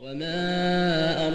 وما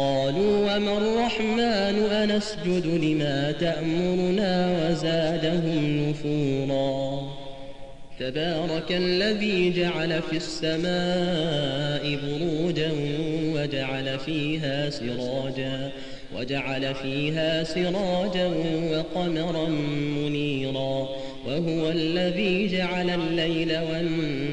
قالوا وما الرحمن أنسجد لما تأمرنا وزادهم نفورا تبارك الذي جعل في السماء بروجا وجعل فيها سراجا وجعل فيها سراجا وقمرا منيرا وهو الذي جعل الليل والنهار